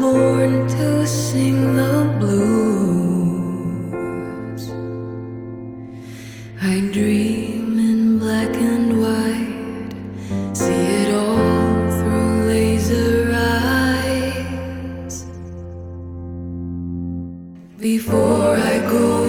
born to sing the blues. I dream in black and white, see it all through laser eyes. Before I go